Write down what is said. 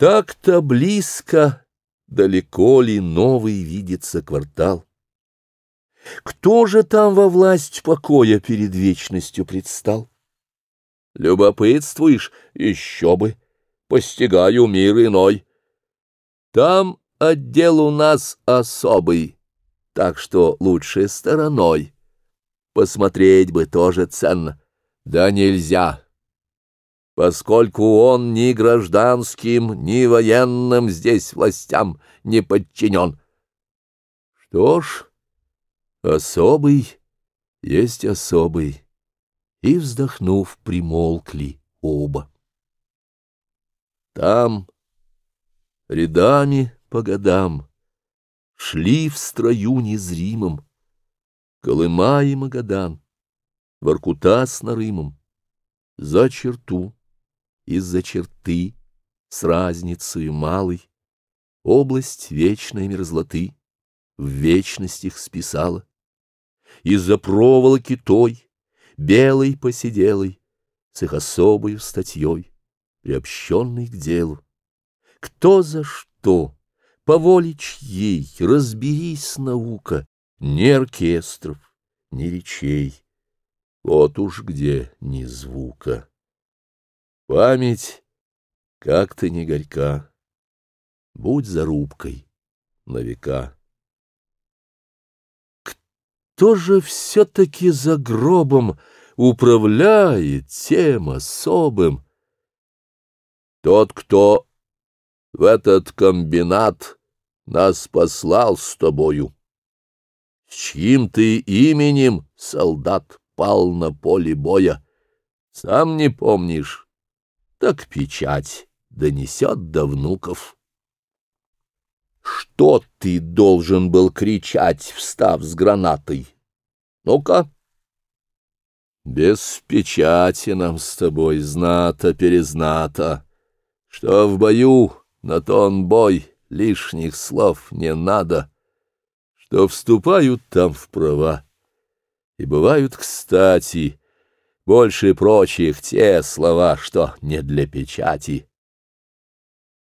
Так-то близко, далеко ли новый видится квартал? Кто же там во власть покоя перед вечностью предстал? Любопытствуешь? Еще бы! Постигаю мир иной. Там отдел у нас особый, так что лучше стороной. Посмотреть бы тоже ценно. Да нельзя, поскольку он ни гражданским, ни военным здесь властям не подчинен. Что ж, особый есть особый. И, вздохнув, примолкли оба. Там, рядами по годам, шли в строю незримым, Колыма и Магадан, Воркута с Нарымом, за черту из-за черты, с разницей малой, область вечной мерзлоты в вечность их списала. Из-за проволоки той, белой посиделой, с их особою статьей, приобщенной к делу. Кто за что, по воле чьей, разберись, наука, ни оркестров, ни речей. Вот уж где ни звука. Память, как-то не горька, будь зарубкой на века. Кто же все-таки за гробом управляет тем особым? Тот, кто в этот комбинат нас послал с тобою, с чьим ты именем солдат пал на поле боя, сам не помнишь так печать донесет до внуков. Что ты должен был кричать, встав с гранатой? Ну-ка. Без печати нам с тобой знато-перезнато, Что в бою на тон бой лишних слов не надо, Что вступают там в права и бывают кстати, больше прочих те слова, что не для печати,